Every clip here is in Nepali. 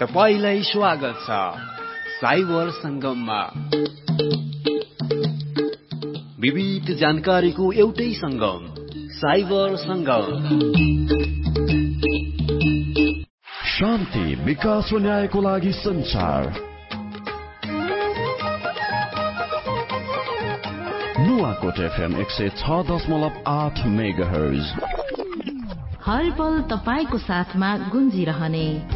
तपाईँलाई स्वागत छ साइबर संगममा विविध जानकारीको एउटै संगम साइबर संगम शान्ति विकास र न्यायको लागि संसार नुवाकोट एफएम एक सय छ दशमलव आठ मेगा हर पल तपाईँको साथमा गुन्जिरहने।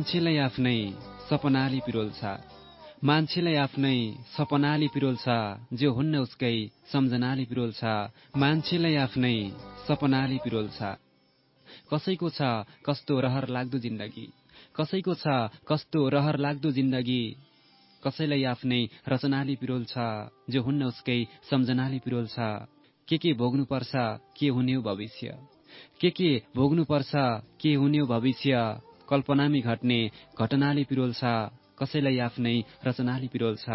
मान्छेलाई आफ्नै सपनाली पिरोल्छ। मान्छेलाई आफ्नै सपनाली पिरोल्छ जो हुन्न उसकै सम्झनाली पिरोल्छ। मान्छेलाई आफ्नै सपनाली पिरोल्छ। कसैको छ कस्तो रहर लाग्दो जिन्दगी? कसैको छ कस्तो रहर लाग्दो जिन्दगी? कसैलाई आफ्नै रचनाली पिरोल्छ जो हुन्न उसकै सम्झनाली पिरोल्छ। के के भोग्नुपर्छ के हुने भविष्य? के के भोग्नुपर्छ के हुने भविष्य? कल्पनामी घट्ने घटनाले पिरोल्छ कसैलाई आफ्नै रचनाले पिरोल्छ।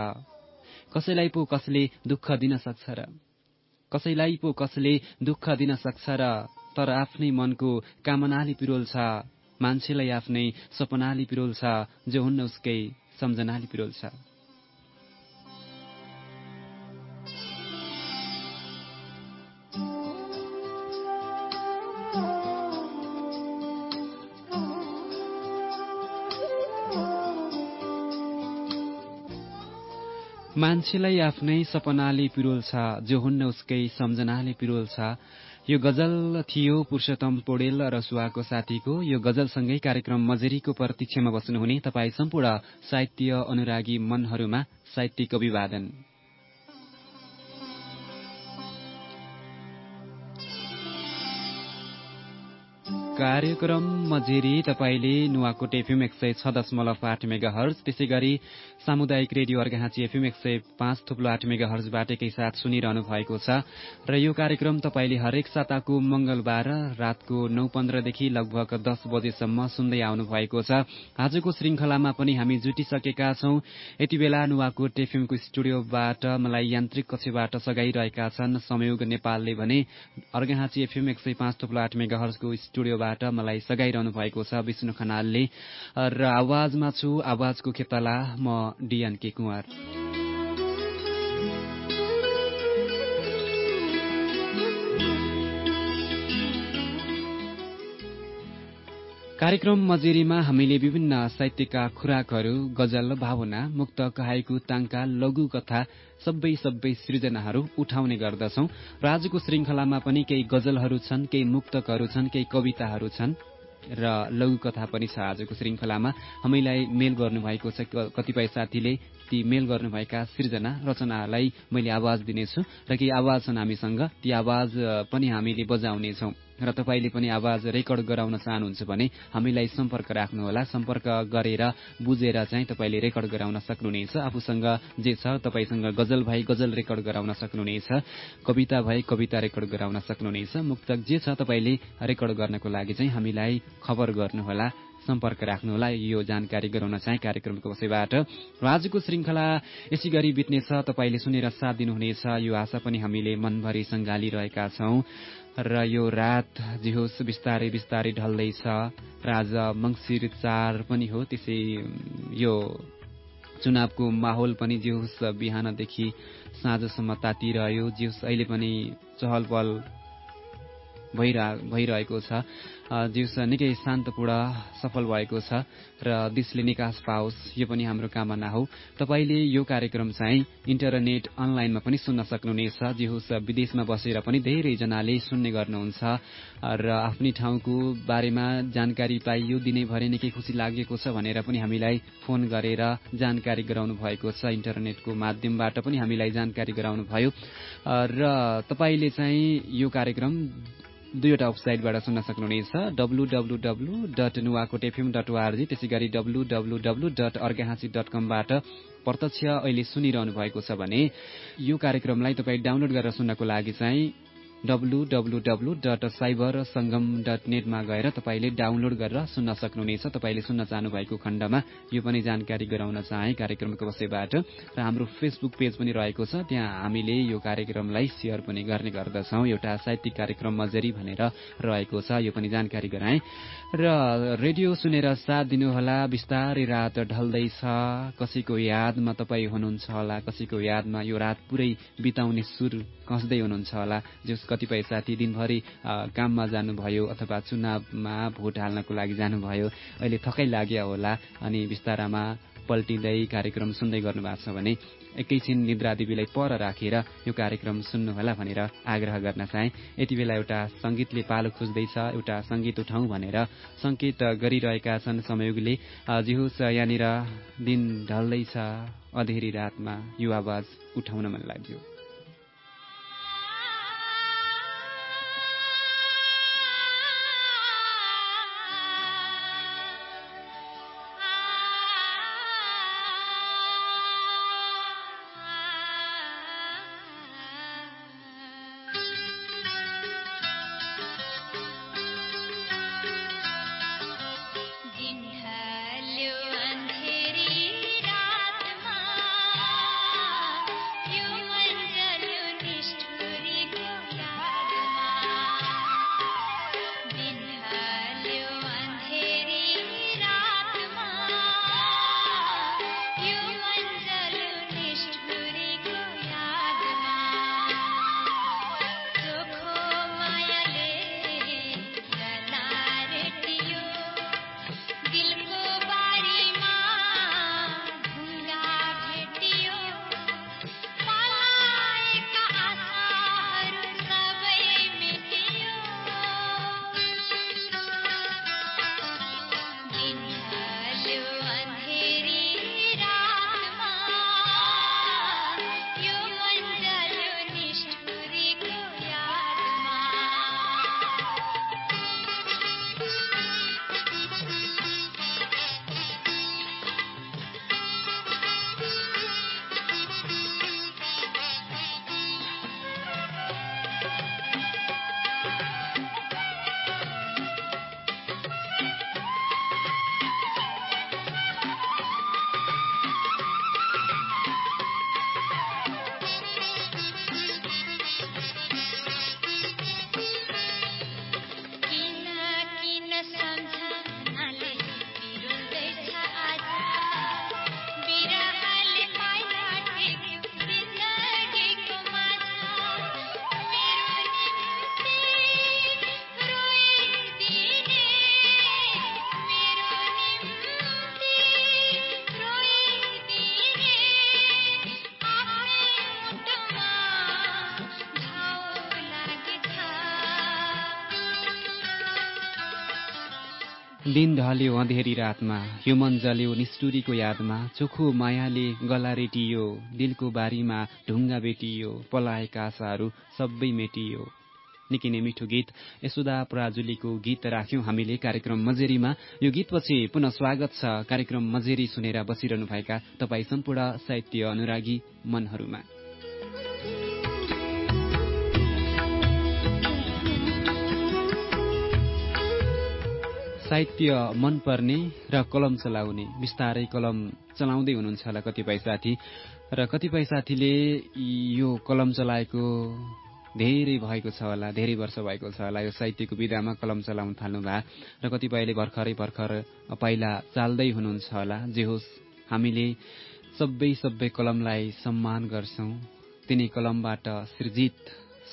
कसैलाई पो कसले दुःख दिन सक्छ र कसैलाई पो कसले दुःख दिन सक्छ र तर आफ्नै मनको कामनाले पिरोल्छ मान्छेलाई आफ्नै सपनाले पिरोल्छ जो हुन्न उसकै सम्झनाले पिरोल्छ। मान्छेलाई आफ्नै सपनाले पिरोल्छ जो हुन्न उसकै सम्झनाले पिरोल्छ यो गजल थियो पुरुषोत्तम पौडेल र सुहाको साथीको। यो गजलसँगै कार्यक्रम मजेरीको प्रतीक्षामा बस्नुहुने तपाईँ सम्पूर्ण साहित्य अनुरागी मनहरूमा साहित्यिक अभिवादन। कार्यक्रम मझेरी तपाईँले नुवाकोट एफएम एक सय छ दशमलव आठ मेगा हर्ज त्यसै गरी सामुदायिक रेडियो अर्घाँची एफएम एक सय पाँच थुप्लो आठ मेगा हर्जबाट साथ सुनिरहनु भएको छ। र यो कार्यक्रम तपाईँले हरेक साताको मंगलबार रातको नौ पन्ध्रदेखि लगभग दस बजेसम्म सुन्दै आउनु भएको छ। आजको श्रृंखलामा पनि हामी जुटिसकेका छौं। यति बेला नुवाकोट एफएमको स्टुडियोबाट मलाई यान्त्रिक कक्षबाट सघाइरहेका छन् संयोग नेपालले भने अर्घाँची एफएम एक सय पाँच थुप्लो आठ मेगा हर्जको स्टुडियो बाट मलाई सघाइरहनु भएको छ विष्णु खनालले। र आवाजमा छु आवाजको खेतला म डिएन के कुँवर। कार्यक्रम मजेरीमा हामीले विभिन्न साहित्यका खुराकहरू गजल भावना मुक्त कहाइकु ताङ्का लघु कथा सबै सबै सृजनाहरू उठाउने गर्दछौ। र आजको श्रृंखलामा पनि केही गजलहरू छन् केही मुक्तकहरू छन् केही कविताहरू छन्। र लघु कथा पनि छ आजको श्रृंखलामा हामीलाई मेल गर्नुभएको छ कतिपय साथीले। ती मेल गर्नुभएका सृजना रचनाहरूलाई मैले आवाज दिनेछु। र केही आवाज छन् हामीसँग। ती आवाज पनि हामीले बजाउनेछौं। र तपाईँले पनि आवाज रेकर्ड गराउन चाहनुहुन्छ भने हामीलाई सम्पर्क राख्नुहोला। सम्पर्क गरेर बुझेर चाहिँ तपाईँले रेकर्ड गराउन सक्नुहुनेछ। आफूसँग जे छ तपाईँसँग गजल भए गजल रेकर्ड गराउन सक्नुहुनेछ। कविता भए कविता रेकर्ड गराउन सक्नुहुनेछ। मुक्तक जे छ तपाईँले रेकर्ड गर्नको लागि चाहिँ हामीलाई खबर गर्नुहोला। सम्पर्क राख्नुहोला। यो जानकारी गराउन चाहिँ कार्यक्रमको विषयबाट र आजको श्रृङ्खला यसै गरी बित्नेछ। तपाईँले सुनेर साथ दिनुहुनेछ। यो आशा पनि हामीले मनभरि सङ्घालिरहेका छौं। र यो रात जे होस् बिस्तारै बिस्तारै ढल्दैछ। र आज मङ्सिर चार पनि हो त्यसै यो चुनावको माहौल पनि जे होस् बिहानदेखि साँझसम्म तातिरह्यो। जे होस् अहिले पनि चहल पहल भइरहेको छ। दिउँसो निकै शान्तपूर्ण सफल भएको छ र देशले निकास पाओस् यो पनि हाम्रो कामना हो। तपाईँले यो कार्यक्रम चाहिँ इन्टरनेट अनलाइनमा पनि सुन्न सक्नुहुनेछ। जे होस् विदेशमा बसेर पनि धेरैजनाले सुन्ने गर्नुहुन्छ र आफ्नै ठाउँको बारेमा जानकारी पाइयो दिनैभरि निकै खुसी लागेको छ भनेर पनि हामीलाई फोन गरेर जानकारी गराउनु भएको छ। इन्टरनेटको माध्यमबाट पनि हामीलाई जानकारी गराउनु भयो। र तपाईँले चाहिँ यो कार्यक्रम दुईवटा वेबसाइटबाट सुन्न सक्नुहुनेछ। W W W dot Nuwakot FM dot ORG त्यसै गरी W W W dot Arghakhanchi dot कमबाट प्रत्यक्ष अहिले सुनिरहनु भएको छ भने यो कार्यक्रमलाई तपाईँ डाउनलोड गरेर सुन्नको लागि चाहिँ W W W dot cyber Sangam dot नेटमा गएर तपाईँले डाउनलोड गरेर सुन्न सक्नुहुनेछ। तपाईँले सुन्न चाहनुभएको खण्डमा यो पनि जानकारी गराउन चाहे कार्यक्रमको विषयबाट र हाम्रो फेसबुक पेज पनि रहेको छ त्यहाँ हामीले यो कार्यक्रमलाई सेयर पनि गर्ने गर्दछौँ। एउटा साहित्यिक कार्यक्रम मजरी भनेर रहेको छ यो पनि जानकारी गराएँ। र रेडियो सुनेर साथ दिनुहोला। बिस्तारै रात ढल्दैछ। कसैको यादमा तपाईँ हुनुहुन्छ होला? कसैको यादमा यो रात पुरै बिताउने सुर कस्दै हुनुहुन्छ होला? कतिपय साथी दिनभरि काममा जानुभयो अथवा चुनावमा भोट हाल्नको लागि जानुभयो। अहिले थकै लाग्यो होला अनि बिस्तारामा पल्टिँदै कार्यक्रम सुन्दै गर्नुभएको छ भने एकैछिन निद्रा देवीलाई पर राखेर यो कार्यक्रम सुन्नुहोला भनेर आग्रह गर्न चाहे। यति बेला एउटा सङ्गीतले पालो खोज्दैछ एउटा सङ्गीत उठाउँ भनेर सङ्केत गरिरहेका छन् समयोगले जिहुस यहाँनिर दिन ढल्दैछ अधेरी रातमा यो आवाज उठाउन मन लाग्यो। दिन ढल्यो अँधेरी रातमा यो मन जल्यो निष्ठुरीको यादमा चोखो मायाले गला रेटियो दिलको बारीमा ढुङ्गा बेटियो पलाएका आशाहरू सबै मेटियो। निकै नै मिठो गीत यशोदा पराजुलीको गीत राख्यौं हामीले कार्यक्रम मजेरीमा। यो गीतपछि पुनः स्वागत छ कार्यक्रम मजेरी सुनेर बसिरहनुभएका तपाईँ सम्पूर्ण साहित्य अनुरागी मनहरूमा। साहित्य मनपर्ने र कलम चलाउने बिस्तारै कलम चलाउँदै हुनुहुन्छ होला कतिपय साथी। र कतिपय साथीले यो कलम चलाएको धेरै भएको छ होला धेरै वर्ष भएको छ होला यो साहित्यको विधामा कलम चलाउन थाल्नु भए। र कतिपयले भर्खरै भर्खर पहिला चाल्दै हुनुहुन्छ होला। जे होस् हामीले सबै सबै कलमलाई सम्मान गर्छौं। तिनै कलमबाट सृजित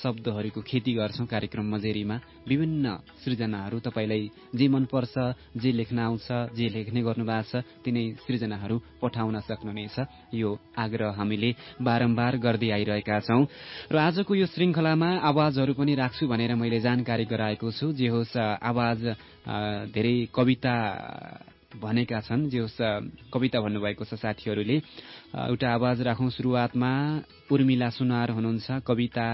शब्दहरूको खेती गर्छौं कार्यक्रम मजेरीमा विभिन्न सृजनाहरू तपाईँलाई जे मनपर्छ जे लेख्न आउँछ जे लेख्ने गर्नु भएको छ तिनै सृजनाहरू पठाउन सक्नुहुनेछ। यो आग्रह हामीले बारम्बार गर्दै आइरहेका छौं। र आजको यो श्रृङ्खलामा आवाजहरू पनि राख्छु भनेर मैले जानकारी गराएको छु। जे होस् आवाज धेरै कविता भनेका छन् जे होस् कविता भन्नुभएको छ साथीहरूले। एउटा आवाज राखौं सुरुवातमा उर्मिला सुनार हुनुहुन्छ कविता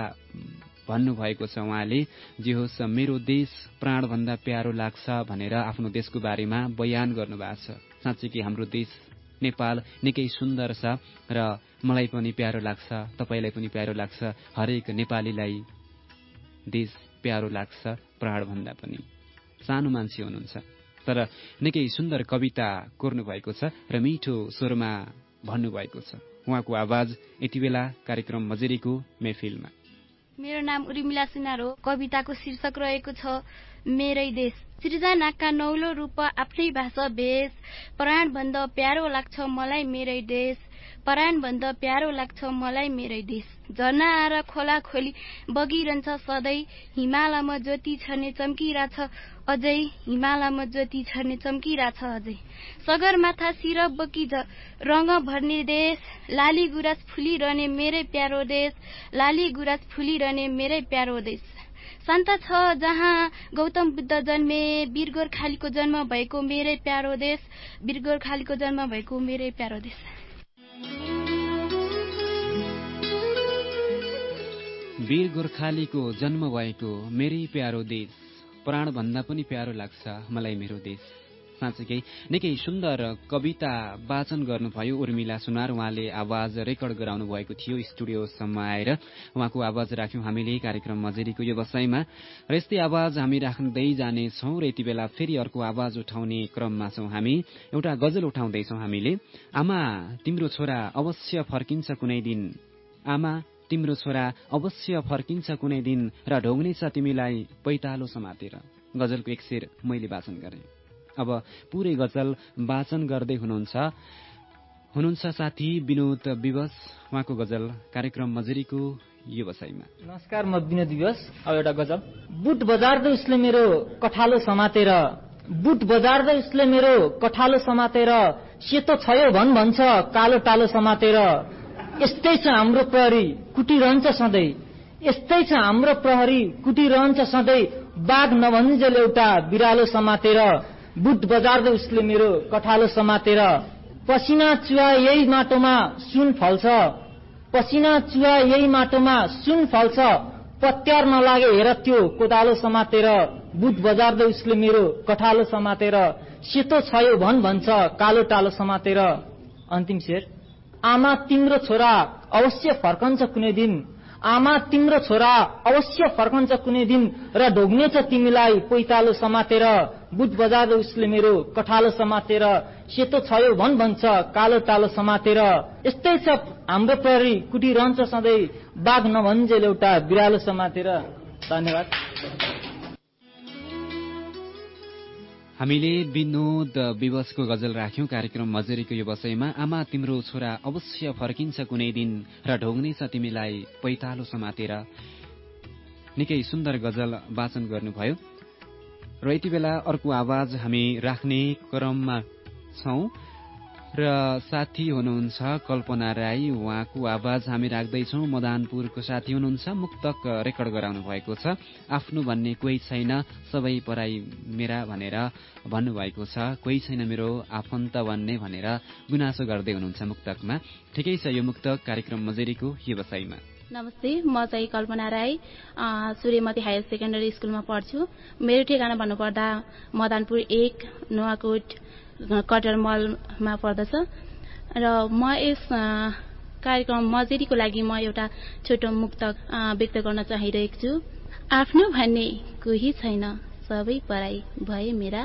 भन्नुभएको छ उहाँले जे होस् मेरो देश प्राणभन्दा प्यारो लाग्छ भनेर आफ्नो देशको बारेमा बयान गर्नुभएको छ। साँच्चै कि हाम्रो देश नेपाल निकै सुन्दर छ र मलाई पनि प्यारो लाग्छ तपाईँलाई पनि प्यारो लाग्छ हरेक नेपालीलाई देश प्यारो लाग्छ प्राणभन्दा पनि। सानो मान्छे हुनुहुन्छ। तर निकै सुन्दर कविता कोर्नु भएको छ र मिठो स्वरमा भन्नुभएको छ। उहाँको आवाज यति बेला कार्यक्रम मजेरीको मेफिलमा। मेरो नाम उर्मिला सुनार हो। कविताको शीर्षक रहेको छ मेरै देश। सृजनाका नौलो रूप आफ्नै भाषा भेष प्राणभन्दा प्यारो लाग्छ मलाई मेरै देश। प्राणभन्दा प्यारो लाग्छ मलाई मेरै देश। झर्ना आएर खोला खोली बगिरहन्छ सधैँ। हिमालयमा ज्योति छर्ने चम्किरहेछ अझै हिमालयमा ज्योति छर्ने चम्किरहेछ अझै। सगरमाथा सिर बोकी रङ भर्ने देश लाली गुराँस फुलिरहने मेरै प्यारो देश लाली गुराँस फुलिरहने मेरै प्यारो देश। शान्त छ जहाँ गौतम बुद्ध जन्मे वीर गोर्खालीको जन्म भएको मेरै प्यारो देश वीर गोर्खालीको जन्म भएको मेरै प्यारो देश। वीर गोर्खालीको जन्म भएको मेरै प्यारो देश। प्राणभन्दा पनि प्यारो लाग्छ मलाई मेरो देश। साँच्चीकै निकै सुन्दर कविता वाचन गर्नुभयो उर्मिला सुनार। उहाँले आवाज रेकर्ड गराउनु भएको थियो स्टुडियोसम्म आएर। उहाँको आवाज राख्यौं हामीले कार्यक्रम मजेरीको व्यवसायमा र यस्तै आवाज हामी राख्दै जानेछौँ र यति बेला फेरि अर्को आवाज उठाउने क्रममा छौं हामी। एउटा गजल उठाउँदैछौ हामीले। आमा तिम्रो छोरा अवश्य फर्किन्छ कुनै दिन। आमा तिम्रो छोरा अवश्य फर्किन्छ कुनै दिन र ढोग्नेछ तिमीलाई पैतालो समातेर। गजलको एक शेर मैले वाचन गरेँ। अब पुरै गजल वाचन गर्दै हुनुहुन्छ। हुनुहुन्छ साथी विनोद विवश। उहाँको गजल कार्यक्रम मजुरीको व्यवसायमा। नमस्कार म विनोद विवश। अब एउटा गजल। बुट बजार्दै उसले मेरो कठालो समातेर। बुट बजार्दै उसले मेरो कठालो समातेर। सेतो छयो भन भन्छ कालो टालो समातेर। यस्तै छ हाम्रो प्रहरी कुटिरहन्छ सधैँ। यस्तै छ हाम्रो प्रहरी कुटिरहन्छ सधैँ। बाघ नभन्जेल एउटा बिरालो समातेर बुट बजार्दै उसले मेरो कठालो समातेर पसिना चुवा यही माटोमा सुन फल्छ। पसिना चुवा यही माटोमा सुन फल्छ। पत्यार नलागे हेर त्यो कोदालो समातेर बुट बजार्दै उसले मेरो कठालो समातेर सेतो छयो भन भन्छ कालो टालो समातेर। अन्तिम शेर। आमा तिम्रो छोरा अवश्य फर्कन्छ कुनै दिन। आमा तिम्रो छोरा अवश्य फर्कन्छ कुनै दिन र ढोग्नेछ तिमीलाई पैतालो समातेर बुट बजाएर उसले मेरो कठालो समातेर सेतो छयो भन भन्छ कालो टालो समातेर। यस्तै छ हाम्रो प्रहरी कुटिरहन्छ सधैँ बाघ नभन्जेल एउटा बिरालो समातेर। धन्यवाद। हामीले विनोद विवशको गजल राख्यौं कार्यक्रम मजुरीको यो वसैमा आमा तिम्रो छोरा अवश्य फर्किन्छ कुनै दिन र ढोग्नेछ तिमीलाई पैतालो समातेर। निकै सुन्दर गजल वाचन गर्नुभयो। र यति बेला अर्को आवाज हामी राख्ने क्रममा छौं। र साथी हुनुहुन्छ कल्पना राई उहाँको आवाज हामी राख्दैछौ। मदानपुरको साथी हुनुहुन्छ मुक्तक रेकर्ड गराउनु भएको छ। आफ्नो भन्ने कोही छैन सबै पराई मेरा भनेर भन्नुभएको छ। कोही छैन मेरो आफन्त भन्ने भनेर गुनासो गर्दै हुनुहुन्छ मुक्तकमा। ठिकै छ यो मुक्तक कार्यक्रम मजेरीको व्यवसायमा नमस्ते म चाहिँ कल्पना राई सूर्यमती हायर सेकेन्डरी स्कुलमा पढ्छु। मेरो ठेगाना भन्नुपर्दा मदनपुर एक नुवाकोट कटर मलमा पर्दछ। र म यस कार्यक्रम मजेरीको लागि म एउटा छोटो मुक्त व्यक्त गर्न चाहिरहेको छु। आफ्नो भन्ने कोही छैन सबै पराई भए मेरा।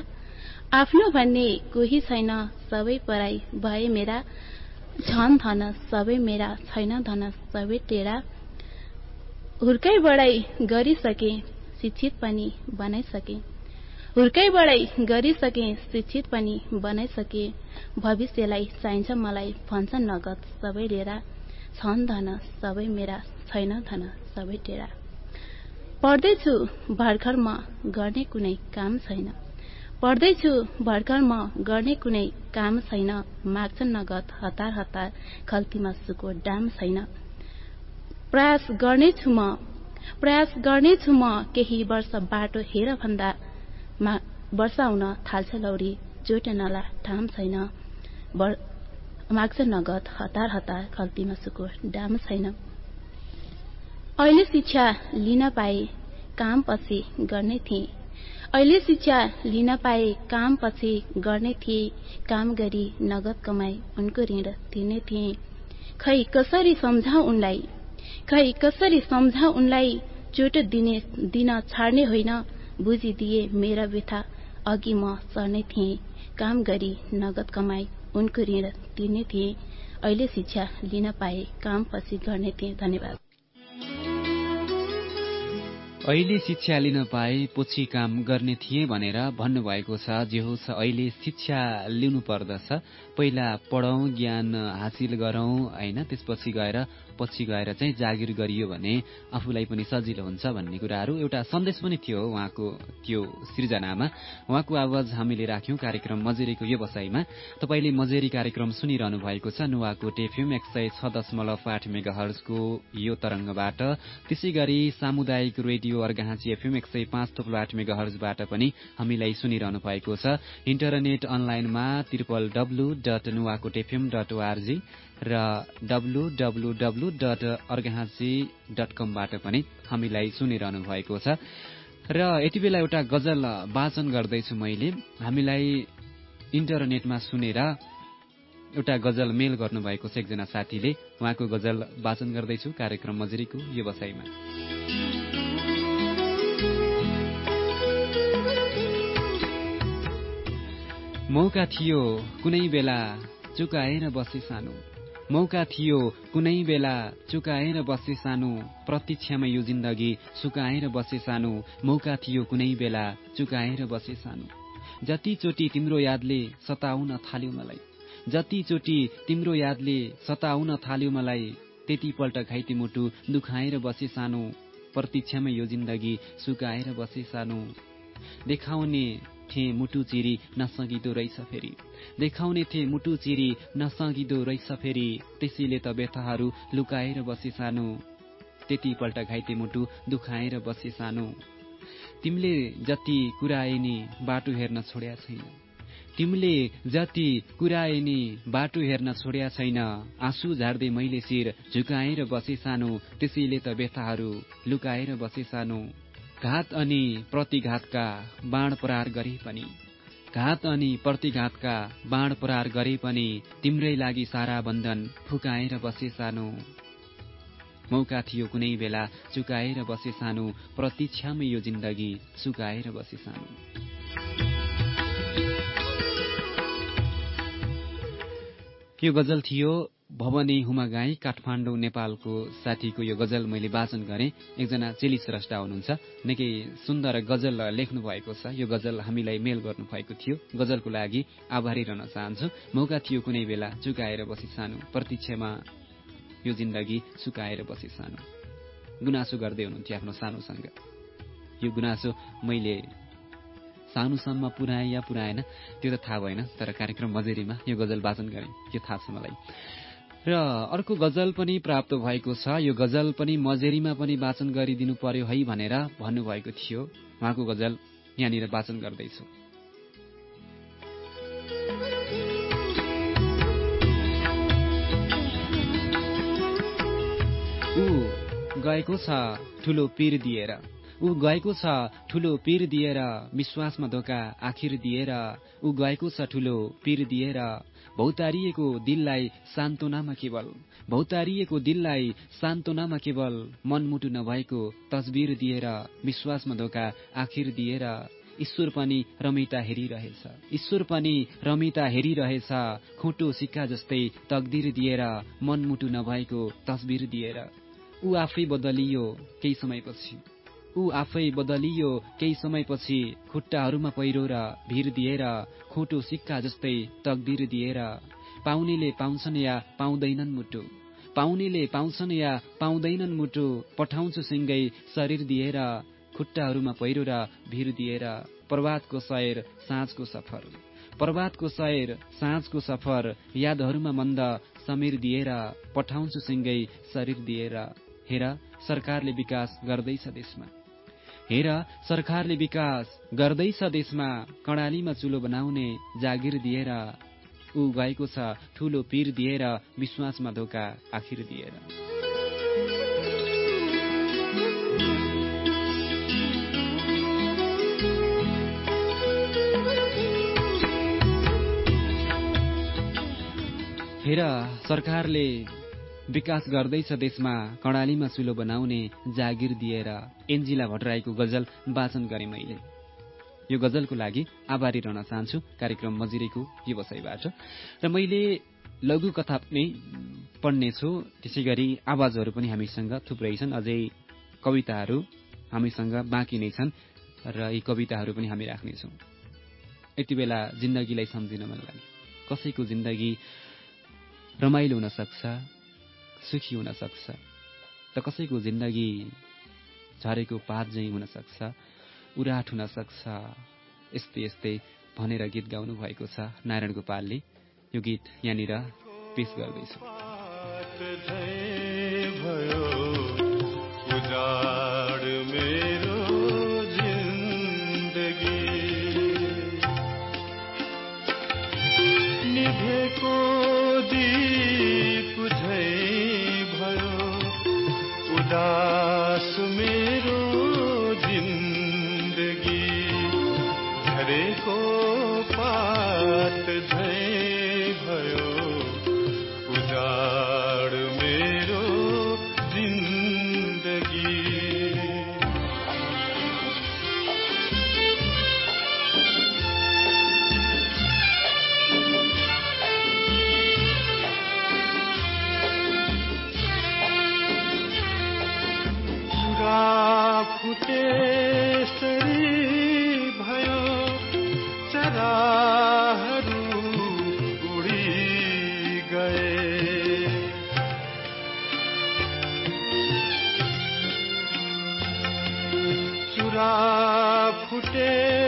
आफ्नो भन्ने कोही छैन सबै पराई भए मेरा। छन् धन सबै मेरा। छैन धन सबै टेरा। हुर्कै बढाइ गरिसके शिक्षित पनि बनाइसके। हुर्कैबाटै गरिसके शिक्षित पनि बनाइसके। भविष्यलाई चाहिन्छ मलाई भन्छ नगद सबै लिएर। छन् धन सबै मेरा। छैन धन सबै टेरा। पढ्दैछु भर्खर म गर्ने कुनै काम छैन। पढ्दैछु भर्खर म गर्ने कुनै काम छैन। माग्छन् नगद हतार हतार खल्तीमा सुको डाम छैन। प्रयास गर्नेछु म प्रयास गर्नेछु म केही वर्ष बाटो हेर भन्दा वर्षा आउन थाल्छ लौरी जोटे नला ठाम छैन माग्छ नगद हतार हतार खल्तीमा सुको डाम छैन। अहिले शिक्षा लिन पाए काम पछि गर्ने थिए। अहिले शिक्षा लिन पाए काम पछि गर्ने थिए। काम गरी नगद कमाई उनको ऋण तिर्ने थिए। खै कसरी सम्झाउ उनलाई? खै कसरी सम्झाउ उनलाई? चोट दिने दिन छाड्ने होइन। बुझिदिए मेरा व्यथा अघि म सर्ने थिएँ। काम गरी नगद कमाई उनको ऋण तिर्ने थिए। अहिले शिक्षा लिन पाए काम पछि गर्ने थिए। धन्यवाद। अहिले शिक्षा लिन पाए पछि काम गर्ने थिए भनेर भन्नुभएको छ। जे होस् अहिले शिक्षा लिनु पर्दछ पहिला पढौँ ज्ञान हासिल गरौँ होइन? त्यसपछि गएर पछि गएर चाहिँ जागिर गरियो भने आफूलाई पनि सजिलो हुन्छ भन्ने कुराहरू एउटा सन्देश पनि थियो उहाँको त्यो सृजनामा उहाँको आवाज हामीले राख्यौं कार्यक्रम मजेरीको यो बसाईमा तपाईँले मजेरी कार्यक्रम सुनिरहनु भएको छ नुवाको टेफ्युम एक सय छ दशमलव आठ मेगा हर्जको यो तरंगबाट त्यसै गरी सामुदायिक रेडियो अर्गाहाँची एफएम एक सय पाँच थोप्लो आठ मेगा हर्जबाट पनि हामीलाई सुनिरहनु भएको छ। इन्टरनेट अनलाइनमा triple W dot Nuwakot FM dot ORG र W W W dot Arghakhanchi dot कमबाट पनि हामीलाई सुनिरहनु भएको छ। र यति बेला एउटा गजल वाचन गर्दैछु मैले। हामीलाई इन्टरनेटमा सुनेर एउटा गजल मेल गर्नुभएको छ एकजना साथीले। उहाँको गजल वाचन गर्दैछु कार्यक्रम मजुरीको यो बसाइमा मौका थियो कुनै बेला चुकाएर बसे सानो। मौका थियो कुनै बेला चुकाएर बसे सानो प्रतीक्षामा यो जिन्दगी सुकाएर बसे सानो मौका थियो कुनै बेला चुकाएर बसे सानो। जतिचोटि तिम्रो यादले सताउन थाल्यो मलाई जतिचोटि तिम्रो यादले सताउन थाल्यो मलाई त्यतिपल्ट घाइते मुटु दुखाएर बसे सानो प्रतीक्षामा यो जिन्दगी सुकाएर बसे सानो। देखाउने थिए मुटु चिरी नसकिदो रहेछ फेरि। देखाउने थिए मुटु चिरी नसकिदो रहेछ फेरि। त्यसैले त व्यथाहरू लुकाएर बसे सानो। त्यतिपल्ट घाइते मुटु दुखाएर बसे सानो। तिमीले जति कुराए नि बाटो हेर्न छोड्या छैन। तिमीले जति कुराए नि बाटो हेर्न छोड्या छैन। आँसु झार्दै मैले शिर झुकाएर बसे सानो। त्यसैले त व्यथाहरू लुकाएर बसे सानो। घात अनि प्रतिघातका बाण प्रहार गरे पनि। घात अनि प्रतिघातका बाण प्रहार गरे पनि तिम्रै लागि सारा बन्धन फुकाएर बसे सानो। मौका थियो कुनै बेला चुकाएर बसे सानो प्रतीक्षामै यो जिन्दगी सुकाएर बसे सानो। यो गजल थियो भवनी हुमागाई काठमाडौँ नेपालको साथीको यो गजल मैले वाचन गरेँ। एकजना चेली स्रष्टा हुनुहुन्छ। निकै सुन्दर गजल लेख्नु भएको छ। यो गजल हामीलाई मेल गर्नु भएको थियो। गजलको लागि आभारी रहन चाहन्छु। मौका थियो कुनै बेला चुकाएर बसी सानो। प्रतीक्षमा यो जिन्दगी सुकाएर बसी सानो। गुनासो गर्दै हुनुहुन्थ्यो आफ्नो सानोसँग। यो गुनासो मैले सानोसम्म पुऱ्याएँ या पुऱ्याएन? त्यो त थाहा भएन तर कार्यक्रम मजेरीमा यो गजल वाचन गरेँ। यो थाहा छ मलाई। र अर्को गजल पनि प्राप्त भएको छ। यो गजल पनि मजेरीमा पनि वाचन गरिदिनु पर्यो है भनेर भन्नुभएको थियो। उहाँको गजल यहाँनिर वाचन गर्दैछु। ऊ गएको छ ठुलो पीर दिएर। ऊ गएको छ ठुलो पीर दिएर विश्वासमा धोका आखिर दिएर। ऊ गएको छ ठुलो पीर दिएर। भौतारिएको दिललाई सान्त्वनामा केवल। भौतारिएको दिललाई सान्त्वनामा केवल मनमुटु नभएको तस्बिर दिएर विश्वासमा धोका आखिर दिएर। ईश्वर पनि रमिता हेरिरहेछ। ईश्वर पनि रमिता हेरिरहेछ। खोटो सिक्का जस्तै तकदिर दिएर मनमुटु नभएको तस्बिर दिएर। ऊ आफै बदलियो केही समयपछि। ऊ आफै बदलियो केही समयपछि खुट्टाहरूमा पहिरो र भिर दिएर खोटो सिक्का जस्तै तकदिर दिएर पाउनेले पाउँछन् या पाउँदैनन् मुटु? पाउनेले पाउँछन् या पाउँदैनन् मुटु? पठाउँछु सिङ्गै शरीर दिएर खुट्टाहरूमा पहिरो र भिर दिएर प्रभातको शयर साँझको सफर। प्रभातको शयर साँझको सफर यादहरूमा मन्द समीर दिएर पठाउँछु सिङ्गै शरीर दिएर। हेर सरकारले विकास गर्दैछ देशमा। हेर सरकारले विकास गर्दैछ देशमा कणालीमा चुलो बनाउने जागिर दिएर ऊ गएको छ ठूलो पीर दिएर विश्वासमा धोका आखिर दिएर। हेर सरकारले विकास गर्दैछ देशमा कडालीमा चुलो बनाउने जागिर दिएर एन्जिला भट्टराईको गजल वाचन गरेँ मैले। यो गजलको लागि आभारी रहन चाहन्छु कार्यक्रम मजिरेको व्यवसायबाट र मैले लघु कथा पनि पढ्नेछु त्यसै गरी आवाजहरू पनि हामीसँग थुप्रै छन्। अझै कविताहरू हामीसँग बाँकी नै छन् र यी कविताहरू पनि हामी राख्नेछौँ। यति बेला जिन्दगीलाई सम्झिन मन लाग्यो। कसैको जिन्दगी रमाइलो हुन सक्छ सुखी हुन सक्छ। त कसैको जिन्दगी झरेको पात झैँ हुन सक्छ उराट हुन सक्छ। यस्तै यस्तै भनेर गीत गाउनु भएको छ नारायण गोपालले। यो गीत यहाँनिर पेश गर्दैछु। God. ফুটে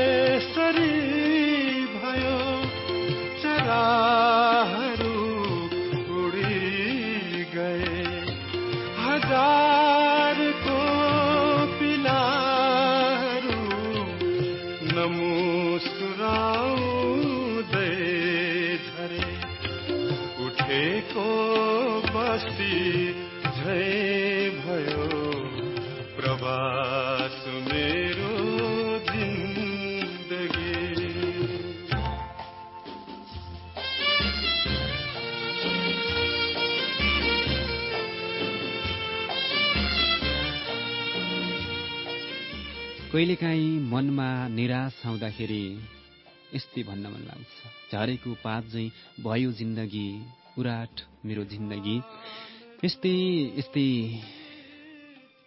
कहिलेकाहीँ मनमा निराश आउँदाखेरि यस्तै भन्न मन लाग्छ। झरेको पात झैँ भयो जिन्दगी उराट मेरो जिन्दगी। यस्तै यस्तै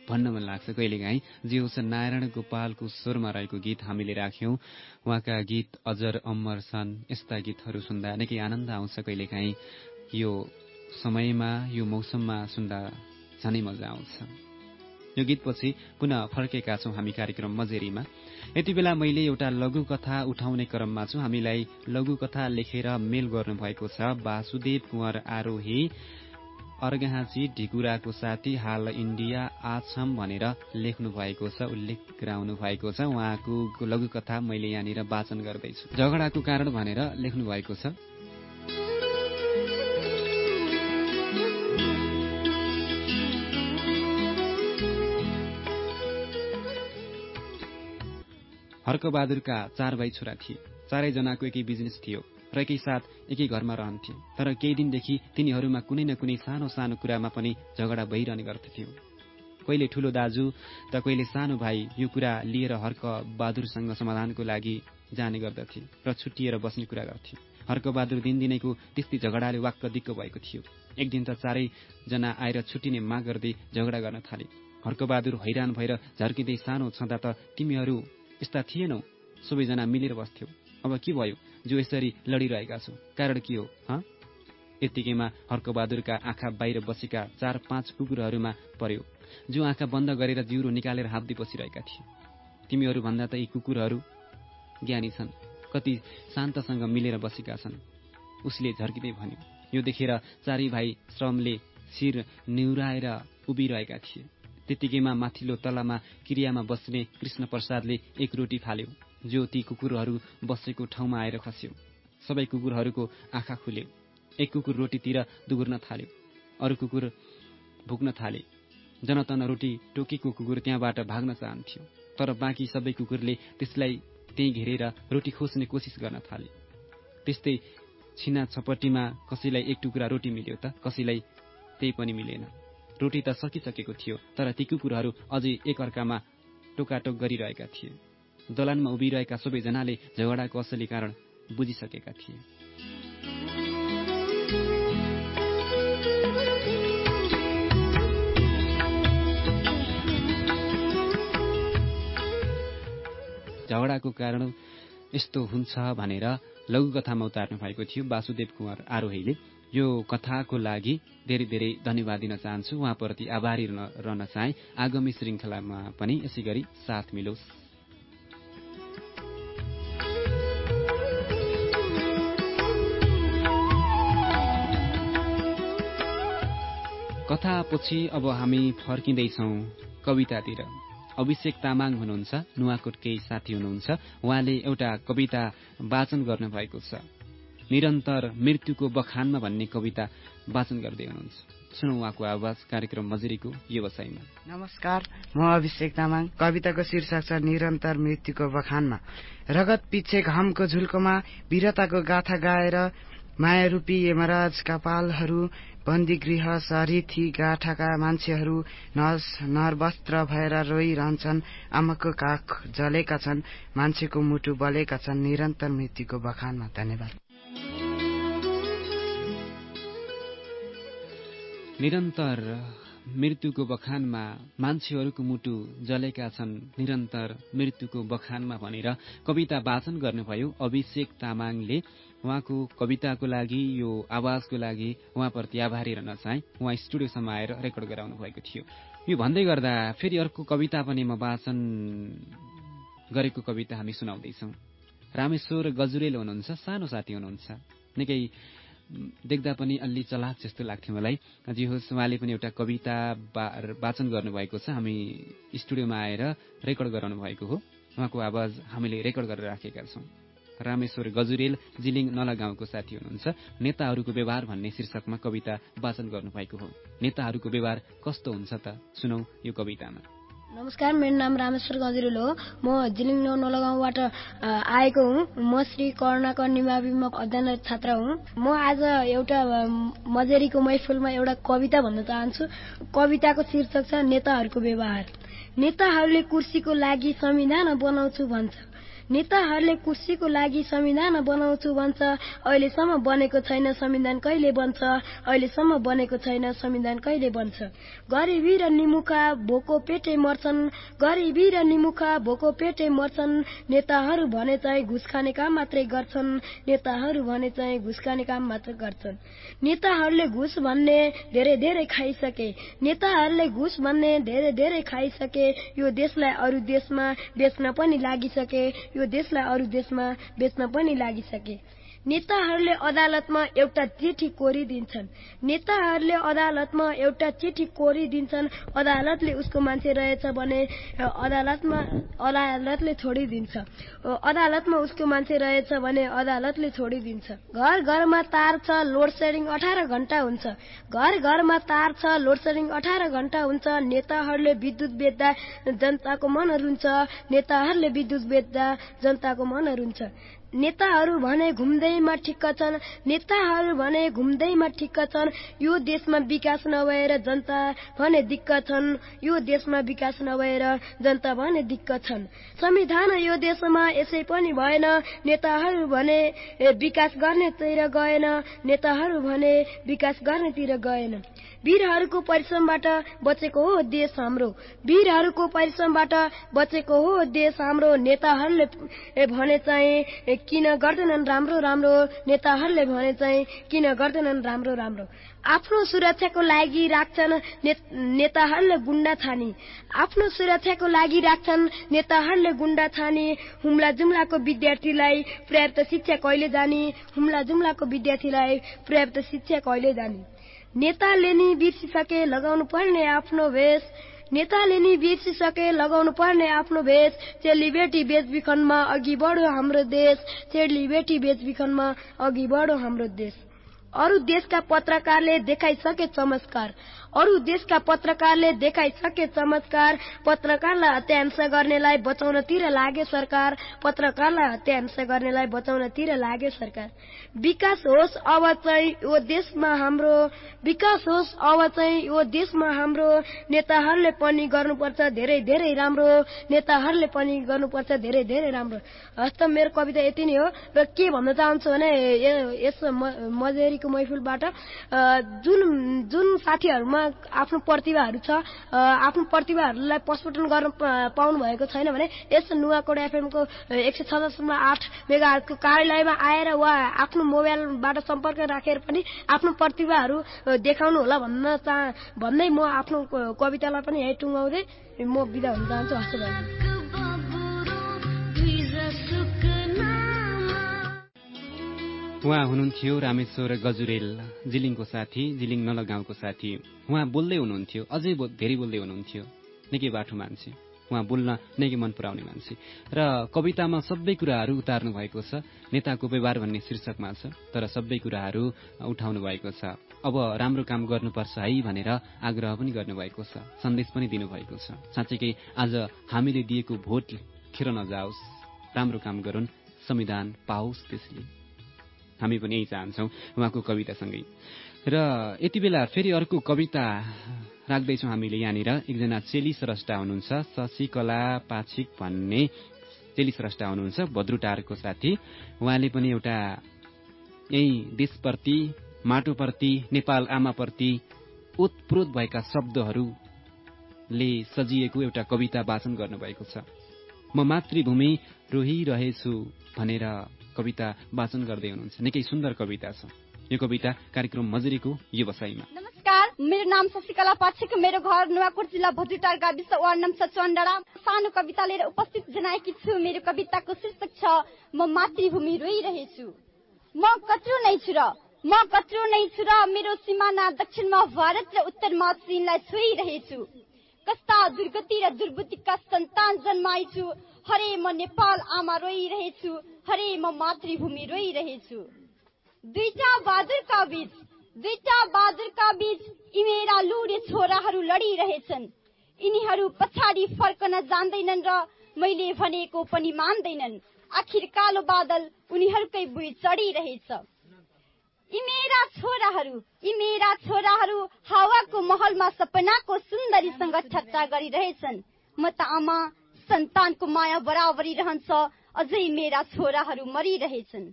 भन्न मन लाग्छ कहिलेकाहीँ। जे होस् नारायण गोपालको स्वरमा रहेको गीत हामीले राख्यौं। उहाँका गीत अजर अमर छन् यस्ता गीतहरू सुन्दा निकै आनन्द आउँछ कहिलेकाहीँ। यो समयमा यो मौसममा सुन्दा झनै मजा आउँछ। यो गीतपछि पुनः फर्केका छौं हामी कार्यक्रम मजेरीमा। यति बेला मैले एउटा लघु कथा उठाउने क्रममा छु। हामीलाई लघु कथा लेखेर मेल गर्नुभएको छ वासुदेव कुँवर आरोही। अर्गाहाँची ढिकुराको साथी हाल इण्डिया आछम भनेर लेख्नु भएको छ उल्लेख गराउनु भएको छ। उहाँको लघु कथा मैले यहाँनिर वाचन गर्दैछु। झगडाको कारण भनेर लेख्नु भएको छ। हर्कबहादुरका चार भाइ छोरा थिए। चारैजनाको एकै बिजनेस थियो र एकै साथ एकै घरमा रहन्थे। तर केही दिनदेखि तिनीहरूमा कुनै न कुनै सानो सानो कुरामा पनि झगडा भइरहने गर्थ्यो कहिले ठूलो दाजु त कहिले सानो भाइ यो कुरा लिएर हर्क बहादुरसँग समाधानको लागि जाने गर्दथे र छुट्टिएर बस्ने कुरा गर्थे। हर्कबहादुर दिनदिनैको त्यस्तै झगडाले वाक्क दिक्क भएको थियो। एक दिन त चारैजना आएर छुट्टिने माग गर्दै झगडा गर्न थाले। हर्कबहादुर हैरान भएर झर्किँदै सानो छँदा त तिमीहरू यस्ता थिएनौ। सबैजना मिलेर बस्थ्यौ। अब के भयो? जो यसरी लडिरहेका छौ। कारण के हो ह? यत्तिकैमा हर्कबहादुरका आँखा बाहिर बसेका चार पाँच कुकुरहरूमा पर्यो। जो आँखा बन्द गरेर जिउरो निकालेर हाप्दै बसिरहेका थिए। तिमीहरू भन्दा त यी कुकुरहरू ज्ञानी छन्। कति शान्तसँग मिलेर बसेका छन्। उसले झर्किँदै भन्यो यो देखेर चारै भाइ श्रमले शिर निहुराएर उभिरहेका थिए। त्यतिकैमा माथिल्लो तलामा क्रियामा बस्ने कृष्ण प्रसादले एक रोटी फाल्यो जो ती कुकुरहरू बसेको ठाउँमा आएर खस्यो। सबै कुकुरहरूको आँखा खुल्यो। एक कुकुर रोटीतिर दुगुर्न थाल्यो। अरू कुकुर भुक्न थाले। जनतन रोटी टोकेको कुकुर त्यहाँबाट भाग्न चाहन्थ्यो। तर बाँकी सबै कुकुरले त्यसलाई त्यही घेरेर रोटी खोज्ने कोसिस गर्न थाले। त्यस्तै छिना छपट्टिमा कसैलाई एक टुक्रा रोटी मिल्यो त कसैलाई त्यही पनि मिलेन। रोटी त सकिसकेको थियो तर ती कुकुरहरू अझै एकअर्कामा टोकाटोक गरिरहेका थिए। दलानमा उभिरहेका सबैजनाले झगडाको असली कारण बुझिसकेका थिए। झगडाको कारण यस्तो हुन्छ भनेर लघुकथामा उतार्नु भएको थियो वासुदेव कुमार आरोहीले। यो कथाको लागि धेरै धेरै धन्यवाद दिन चाहन्छु। उहाँप्रति आभारी रहन चाहे। आगामी श्रृङ्खलामा पनि यसै गरी साथ मिलोस्। कथापछि अब हामी फर्किँदैछौ कवितातिर। अभिषेक तामाङ हुनुहुन्छ नुवाकोट केही साथी हुनुहुन्छ। उहाँले एउटा कविता वाचन गर्नुभएको छ। निरन्तर मृत्युको बखानमा भन्ने कविता वाचन गर्दै हुनुहुन्छ। सुनौ उहाँको आवाज कार्यक्रम मजुरीको व्यवसायमा। नमस्कार म अभिषेक तामाङ। कविताको शीर्षक छ निरन्तर मृत्युको बखानमा। रगत पिच्छे घामको झुल्कोमा वीरताको गाथा गाएर माया रूपी यमराज कपालहरू बन्दीगृह सरिथी गाठाका मान्छेहरू नस नरवस्त्र भएर रोइरहन्छन् आमाको काख जलेका छन् मान्छेको मुटु बलेका छन्। निरन्तर मृत्युको बखानमा धन्यवाद। निरन्तर मृत्युको बखानमा मान्छेहरूको मुटु जलेका छन्। निरन्तर मृत्युको बखानमा भनेर कविता वाचन गर्नुभयो। अभिषेक तामाङले उहाँको कविताको लागि यो आवाजको लागि उहाँप्रति आभारी रहन चाहे। उहाँ स्टुडियोसम्म आएर रेकर्ड गराउनु भएको थियो। यो भन्दै गर्दा फेरि अर्को कविता पनि म वाचन गरेको कविता हामी सुनाउँदैछौँ। रामेश्वर गजुरेल हुनुहुन्छ सानो साथी हुनुहुन्छ। निकै देख्दा पनि अलि चलाक जस्तो लाग्थ्यो मलाई। जे होस् उहाँले पनि एउटा कविता वाचन गर्नुभएको छ। हामी स्टुडियोमा आएर रेकर्ड गराउनु भएको हो। उहाँको आवाज हामीले रेकर्ड गरेर राखेका छौँ। रामेश्वर गजुरेल जिलिङ नला गाउँको साथी हुनुहुन्छ। नेताहरूको व्यवहार भन्ने शीर्षकमा कविता वाचन गर्नुभएको हो। नेताहरूको व्यवहार कस्तो हुन्छ त? सुनौ यो कवितामा। नमस्कार मेरो नाम रामेश्वर गजुरेल हो। म जिलिङ नलगाउँबाट आएको हुँ। म श्री करुणाकर निमाविमा अध्ययनरत छात्र हुँ। म आज एउटा मजेरीको मैफुलमा एउटा कविता भन्न चाहन्छु। कविताको शीर्षक छ नेताहरूको व्यवहार। नेताहरूले कुर्सीको लागि संविधान बनाउँछु भन्छ। नेताहरूले कुर्सीको लागि संविधान बनाउँछु भन्छ। अहिलेसम्म बनेको छैन संविधान कहिले बन्छ? अहिलेसम्म बनेको छैन संविधान कहिले बन्छ? गरिबी र निमुखा भोको पेटे मर्छन्। गरिबी र निमुखा भोको पेटे मर्छन्। नेताहरू भने चाहिँ घुस खाने काम मात्रै गर्छन्। नेताहरू भने चाहिँ घुस खाने काम मात्र गर्छन्। नेताहरूले घुस भन्ने धेरै धेरै खाइसके। नेताहरूले घुस भन्ने धेरै धेरै खाइसके। यो देशलाई अरू देशमा बेच्न पनि लागिसके। यो देशलाई अरू देशमा बेच्न पनि लागिसके। नेताहरूले अदालतमा एउटा चिठी कोरिदिन्छन्। नेताहरूले अदालतमा एउटा चिठी कोरिदिन्छन्। अदालतले उसको मान्छे रहेछ भने अदालतमा अदालतले छोडिदिन्छ। अदालतमा उसको मान्छे रहेछ भने अदालतले छोडिदिन्छ। घर घरमा तार छ लोड सेडिङ अठार घण्टा हुन्छ। घर घरमा तार छ लोड सेडिङ अठार घण्टा हुन्छ। नेताहरूले विद्युत बेच्दा जनताको मन रुन्छ नेताहरूले विद्युत बेच्दा जनताको मन रुन्छ नेताहरू भने घुम्दैमा ठिक्क छन् नेताहरू भने घुम्दैमा ठिक्क छन्। यो देशमा विकास नभएर जनता भने दिक्क छन्। यो देशमा विकास नभएर जनता भने दिक्क छन्। संविधान यो देशमा यसै पनि भएन। नेताहरू भने विकास गर्नेतिर गएन। नेताहरू भने विकास गर्नेतिर गएन। वीरहरूको परिश्रमबाट बचेको हो देश हाम्रो। वीरहरूको परिश्रमबाट बचेको हो देश हाम्रो। नेताहरूले भने चाहिँ किन गर्दैनन् राम्रो राम्रो? नेताहरूले भने चाहिँ किन गर्दैनन् राम्रो राम्रो? आफ्नो सुरक्षाको लागि राख्छन् नेताहरूले गुण्डा छानी। आफ्नो सुरक्षाको लागि राख्छन् नेताहरूले गुण्डा छानी। हुम्ला जुम्लाको विद्यार्थीलाई पर्याप्त शिक्षा कहिले जाने? हुम्ला जुम्लाको विद्यार्थीलाई पर्याप्त शिक्षा कहिले जाने? नेताले नि बिर्सिसके लगाउनु पर्ने आफ्नो भेष। नेताले नि बिर्सिसके लगाउनु पर्ने आफ्नो भेष। चेलीबेटी बेचबिखनमा अघि बढो हाम्रो देश चेलीबेटी बेचबिखनमा अघि बढो हाम्रो देश। अरू देशका पत्रकारले देखाइसके चमत्कार। अरू देशका पत्रकारले देखाइसके चमत्कार पत्रकारलाई हत्याहिंसा गर्नेलाई बचाउनतिर लागे सरकार पत्रकारलाई हत्याहिंसा गर्नेलाई बचाउनतिर लागे सरकार। विकास होस् अब चाहिँ यो देशमा हाम्रो विकास होस् अब चाहिँ यो देशमा हाम्रो नेताहरूले पनि गर्नुपर्छ धेरै धेरै राम्रो नेताहरूले पनि गर्नुपर्छ धेरै धेरै राम्रो। हस्त मेरो कविता यति नै हो। र के भन्न चाहन्छु भने यस मजेरीको मैफुलबाट जुन जुन साथीहरूमा आफ्नो प्रतिभाहरू छ आफ्नो प्रतिभाहरूलाई प्रस्फुटन गर्न पाउनु भएको छैन भने यस नुवाकोट एफएमको एक सय छ दशमलव आठ मेगाहरूको कार्यालयमा आएर वा आफ्नो मोबाइलबाट सम्पर्क राखेर पनि आफ्नो प्रतिभाहरू देखाउनु होला भन्न चाह भन्दै म आफ्नो कवितालाई पनि यही टुङ्गाउँदै म बिदा हुन चाहन्छु। हस्त उहाँ हुनुहुन्थ्यो रामेश्वर गजुरेल जिलिङको साथी जिलिङ नल गाउँको साथी। उहाँ बोल्दै हुनुहुन्थ्यो अझै धेरै बोल्दै हुनुहुन्थ्यो। निकै बाठो मान्छे। उहाँ बोल्न निकै मन पराउने मान्छे। र कवितामा सबै कुराहरू उतार्नु भएको छ। नेताको व्यवहार भन्ने शीर्षकमा छ तर सबै कुराहरू उठाउनु भएको छ। अब राम्रो काम गर्नुपर्छ है भनेर आग्रह पनि गर्नुभएको छ। सन्देश पनि दिनुभएको छ। साँच्चैकै आज हामीले दिएको भोट खेर नजाओस्। राम्रो काम गरून्। संविधान पाओस् त्यसले। हामी पनि यही चाहन्छौँ उहाँको कवितासँगै। र यति बेला फेरि अर्को कविता राख्दैछौँ हामीले यहाँनिर। एकजना चेली स्रष्टा हुनुहुन्छ शशिकला पाछिक भन्ने चेली स्रष्टा हुनुहुन्छ भद्रुटारको साथी। उहाँले पनि एउटा यही देशप्रति माटोप्रति नेपाल आमाप्रति ओतप्रोत भएका शब्दहरूले सजिएको एउटा कविता वाचन गर्नुभएको छ। म मातृभूमि रोहिरहेछु भनेर कविता वाचन गर्दै हुनुहुन्छ। निकै सुन्दर कविता छ। यो कविता कार्यक्रम मजुरीको व्यवसायमा। नमस्कार मेरो नाम शशिकला पाठक मेरो घर नुवाकोट जिल्ला भजुटार गाविस वार्ड नम्बर चन्डा सानो कविता लिएर उपस्थित जनाएकी छु। मेरो कविताको शीर्षक छ म मातृभूमि रोइरहेछु म कत्रो नै छु र म कत्रो नै छु र मेरो सिमाना दक्षिणमा भारत र उत्तरमा चीनलाई छोइरहेछु। कस्ता दुर्गति र दुर्बुद्धिका सन्तान जन्माएछु हरे म नेपाल आमा रोइरहेछु। हरे म मातृभूमि रोइरहेछु। दुईटा बहादुरका बीच दुईटा बहादुरका बीच इमेरा लुरे छोराहरू लडिरहेछन्। यिनीहरू पछाडि फर्कन जान्दैनन् र मैले भनेको पनि मान्दैनन्। आखिर कालो बादल उनीहरूकै बुई चढिरहेछ। इमेरा छोराहरू इमेरा छोराहरू हावाको महलमा सपनाको सुन्दरीसँग ठट्टा गरिरहेछन्। म त आमा सन्तानको माया बराबरी रहन्छ अझै मेरा छोराहरू मरिरहेछन्।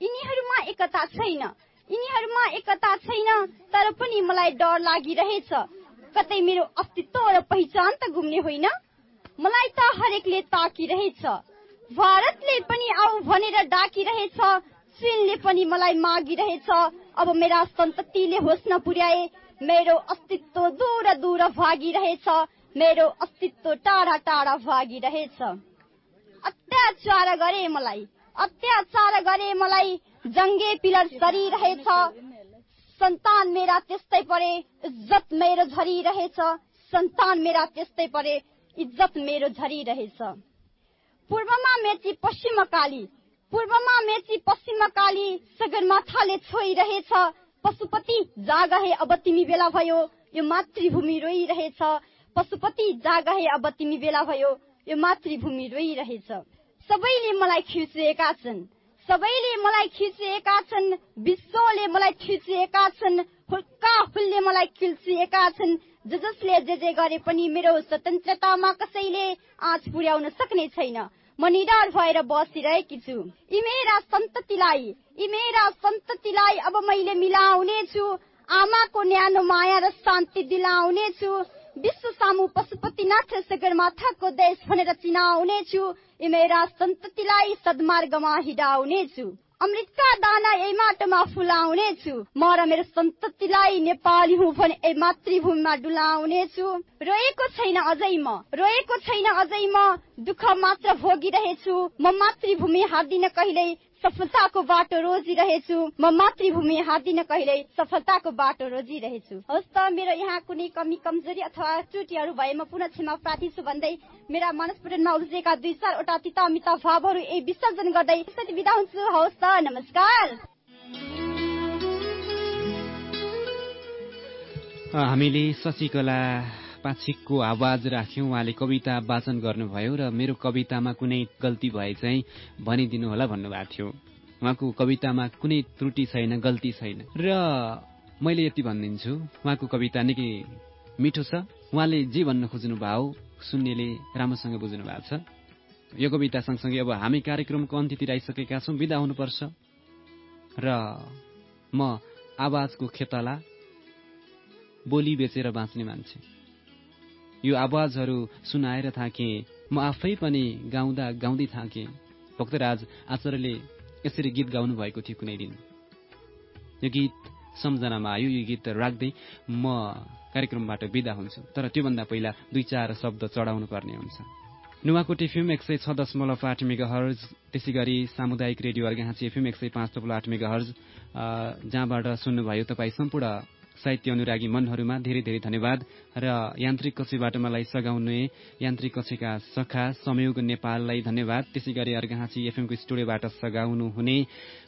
यिनीहरूमा एकता छैन यिनीहरूमा एकता छैन तर पनि मलाई डर लागिरहेछ। कतै मेरो अस्तित्व र पहिचान त घुम्ने होइन? मलाई त हरेकले ताकिरहेछ। भारतले पनि आऊ भनेर डाकिरहेछ चीनले पनि मलाई मागिरहेछ। अब मेरा सन्ततिले होस् न पुर्याए मेरो अस्तित्व दूर दूर भागिरहेछ मेरो अस्तित्व टाढा टाढा भागिरहेछ। अत्याचार गरे मलाई अत्याचार गरे मलाई जङ्गे पिलर सरिरहेछ सन्तान मेरा त्यस्तै परे इज्जत मेरो झरिरहेछ। सन्तान मेरा त्यस्तै परे इज्जत मेरो झरिरहेछ। पूर्वमा मेची पश्चिम काली पूर्वमा मेची पश्चिम काली सगरमाथाले छोइरहेछ। पशुपति जाग हे अब तिमी बेला भयो यो मातृभूमि रोइरहेछ। पशुपति जागा हे अब तिमी बेला भयो यो मातृभूमि रोइरहेछ। सबैले मलाई खिचिएका छन्। सबैले मलाई खिचिएका छन्। विश्वले मलाई खिचिएका छन्। हुल्का हुल्ले मलाई खिल्चिएका छन्। ज जसले जे जे गरे पनि मेरो स्वतन्त्रतामा कसैले आँच पुर्याउन सक्ने छैन। म निडर भएर बसिरहेकी छु। यी मेरा सन्ततिलाई यी मेरा सन्ततिलाई अब मैले मिलाउने छु आमाको न्यानो माया र शान्ति दिलाउने छु विश्व सामु पशुपतिनाथ सगरमाथाको देश भनेर चिनाउनेछु। मेरा सन्ततिलाई सद्मार्गमा हिँडाउनेछु अमृतका दाना यही माटोमा फुलाउनेछु। म र मेरो सन्ततिलाई नेपाली हुँ भने यही मातृभूमिमा डुलाउनेछु। रोएको छैन अझै म। रोएको छैन अझै म। दुःख मात्र भोगिरहेछु। म मातृभूमि हार्दिन कहिल्यै सफलताको बाटो रोजिरहेछु म मातृभूमि हादिन कहिले सफलताको बाटो रोजिरहेछु हवस् त मेरो यहाँ कुनै कमी कमजोरी अथवा त्रुटिहरू भए म पुनः क्षमा प्रार्थी छु भन्दै मेरा मनस्फुटनमा उब्जेका दुई चारवटा तिता मिता भावहरू यही विसर्जन गर्दै बिदा हुन्छु। हवस् त नमस्कार। हामीले शशिकला पाछिकको आवाज राख्यौँ। उहाँले कविता वाचन गर्नुभयो र मेरो कवितामा कुनै गल्ती भए चाहिँ भनिदिनु होला भन्नुभएको थियो। उहाँको कवितामा कुनै त्रुटि छैन गल्ती छैन। र मैले यति भनिदिन्छु उहाँको कविता निकै मिठो छ। उहाँले जे भन्न खोज्नु भयो सुन्नेले राम्रोसँग बुझ्नु भएको छ। यो कविता सँगसँगै अब हामी कार्यक्रमको अन्त्यतिर आइसकेका छौँ बिदा हुनुपर्छ। र म आवाजको खेतला बोली बेचेर बाँच्ने मान्छे। यो आवाजहरू सुनाएर थाकेँ। म आफै पनि गाउँदा गाउँदै थाकेँ। भक्तराज आचार्यले यसरी गीत गाउनु भएको थियो कुनै दिन। यो गीत सम्झनामा आयो। यो गीत राख्दै म कार्यक्रमबाट बिदा हुन्छु। तर त्योभन्दा पहिला दुई चार शब्द चढाउनु पर्ने हुन्छ। नुवाकोट एफएम एक सय छ दशमलव आठ मेगा हर्ज त्यसै गरी सामुदायिक रेडियो अर्घाँची एफएम एक सय पाँच तब्लो आठ मेगा हर्ज जहाँबाट सुन्नुभयो तपाईँ सम्पूर्ण साहित्य अनुरागी मनहरूमा धेरै धेरै धन्यवाद र यान्त्रिक कक्षीबाट मलाई सघाउने यान्त्रिक कक्षीका सखा संयोग नेपाललाई धन्यवाद। त्यसै गरी अर्घाँची एफएमको स्टुडियोबाट सघाउनु हुने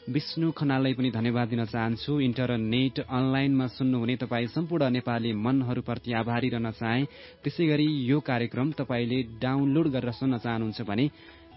विष्णु खनाललाई पनि धन्यवाद दिन चाहन्छु। इन्टरनेट अनलाइनमा सुन्नुहुने तपाईँ सम्पूर्ण नेपाली मनहरूप्रति आभारी रहन चाहे। त्यसै यो कार्यक्रम तपाईँले डाउनलोड गरेर सुन्न चाहनुहुन्छ भने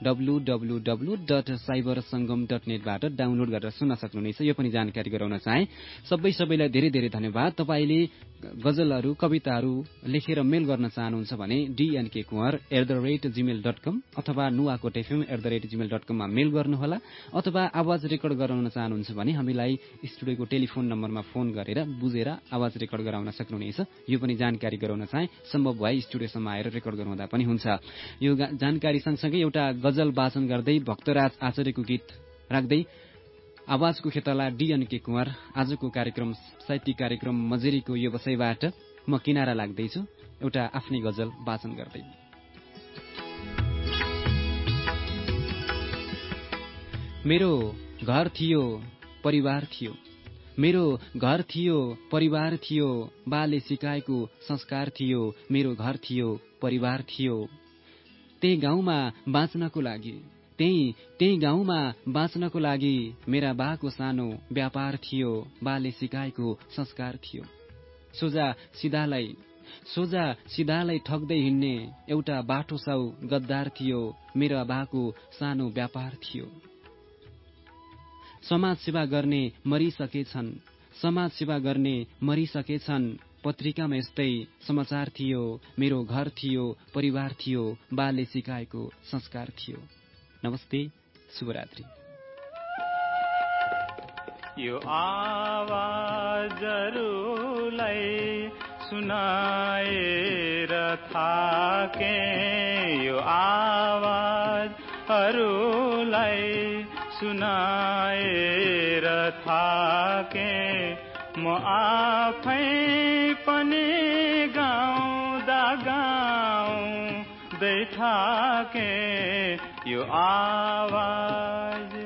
W W W dot cyber Sangam dot नेटबाट download गरेर सुन्न सक्नुहुनेछ। यो पनि जानकारी गराउन चाहे। सबै सबैलाई धेरै धेरै धन्यवाद। तपाईँले गजलहरू कविताहरू लेखेर मेल गर्न चाहनुहुन्छ भने DNK Kunwar at the rate Gmail dot com अथवा Nuwakot FM at the rate Gmail dot कममा मेल गर्नुहोला। अथवा आवाज रेकर्ड गराउन चाहनुहुन्छ भने हामीलाई स्टुडियोको टेलिफोन नम्बरमा फोन गरेर बुझेर आवाज रेकर्ड गराउन सक्नुहुनेछ। यो पनि जानकारी गराउन चाहे। सम्भव भए स्टुडियोसम्म आएर रेकर्ड गराउँदा पनि हुन्छ। यो जानकारी सँगसँगै एउटा गजल वाचन गर्दै भक्तराज आचार्यको गीत राख्दै आवाजको खेतला डिएन के कुँवर आजको कार्यक्रम साहित्यिक कार्यक्रम मजेरीको यो बसाइबाट म किनारा लाग्दैछु। एउटा आफ्नै गजल वाचन गर्दै। मेरो घर थियो परिवार थियो। मेरो घर थियो परिवार थियो। बाले सिकाएको संस्कार थियो। मेरो घर थियो परिवार थियो। त्यही गाउँमा बाँच्नको लागि। त्यही त्यही गाउँमा बाँच्नको लागि मेरा बाको सानो व्यापार थियो बाले सिकाएको संस्कार थियो। सोझा सिधालाई सोझा सिधालाई ठग्दै हिँड्ने एउटा बाटो साउ गद्दार थियो मेरा बाको सानो व्यापार थियो। समाज सेवा गर्ने मरिसकेछन् समाज सेवा गर्ने मरिसकेछन्। पत्रिकामा यस्तै समाचार थियो मेरो घर थियो परिवार थियो बाले सिकाएको संस्कार थियो। नमस्ते शुभरात्रि। यो आवाजहरूलाई सुनाएर थाके। यो आवाजहरूलाई सुनाएर थाके। म आफै पनि गाउँदा गाउँदै थाके यो आवाज